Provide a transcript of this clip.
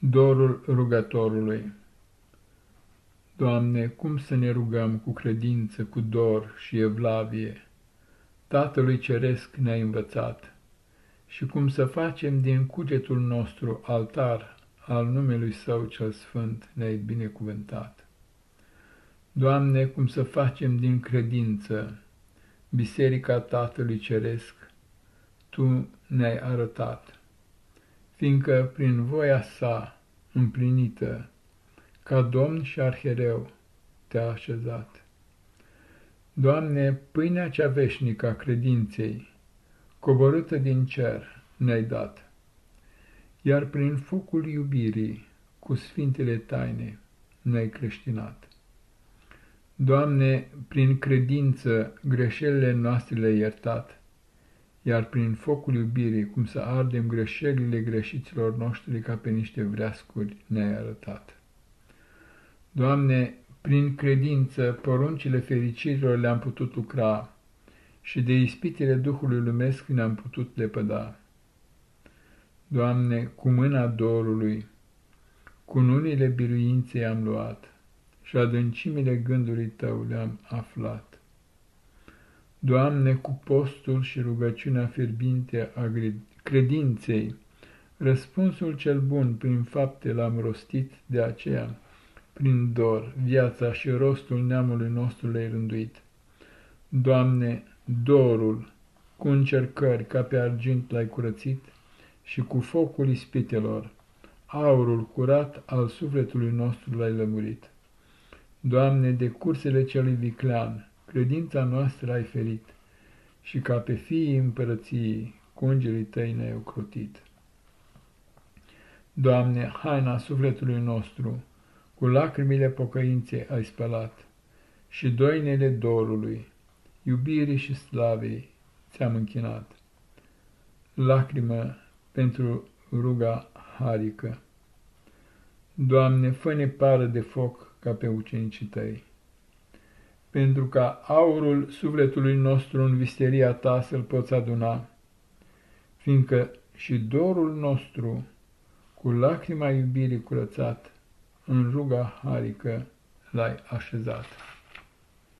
Dorul rugătorului Doamne, cum să ne rugăm cu credință, cu dor și evlavie? Tatălui Ceresc ne-a învățat și cum să facem din cugetul nostru altar al numelui Său cel Sfânt ne-ai binecuvântat. Doamne, cum să facem din credință Biserica Tatălui Ceresc, Tu ne-ai arătat fiindcă prin voia sa împlinită, ca domn și arhereu, te-a așezat. Doamne, pâinea cea veșnică a credinței, coborâtă din cer, ne-ai dat, iar prin focul iubirii, cu sfintele taine, ne-ai creștinat. Doamne, prin credință greșelile noastre le-ai iertat, iar prin focul iubirii, cum să ardem greșelile greșiților noștri ca pe niște vreascuri ne-ai arătat. Doamne, prin credință, poruncile fericirilor le-am putut lucra și de ispitele Duhului Lumesc ne-am putut lepăda. Doamne, cu mâna dorului, cu nunile biruinței am luat și adâncimile gândului Tău le-am aflat. Doamne, cu postul și rugăciunea fierbinte a credinței, răspunsul cel bun prin fapte l-am rostit, de aceea, prin dor, viața și rostul neamului nostru le-ai rânduit. Doamne, dorul, cu încercări ca pe argint l-ai curățit și cu focul ispitelor, aurul curat al sufletului nostru l-ai lămurit. Doamne, de cursele celui viclean, credința noastră ai ferit și ca pe fiii împărăției cu îngerii tăi ne-ai ocrotit. Doamne, haina sufletului nostru, cu lacrimile pocăinței ai spălat și doinele dorului, iubirii și slavei ți-am închinat. Lacrimă pentru ruga harică. Doamne, fă-ne pară de foc ca pe ucenicii tăi pentru ca aurul sufletului nostru în visteria ta să-l poți aduna, fiindcă și dorul nostru, cu lacrima iubirii curățat, în ruga harică l-ai așezat.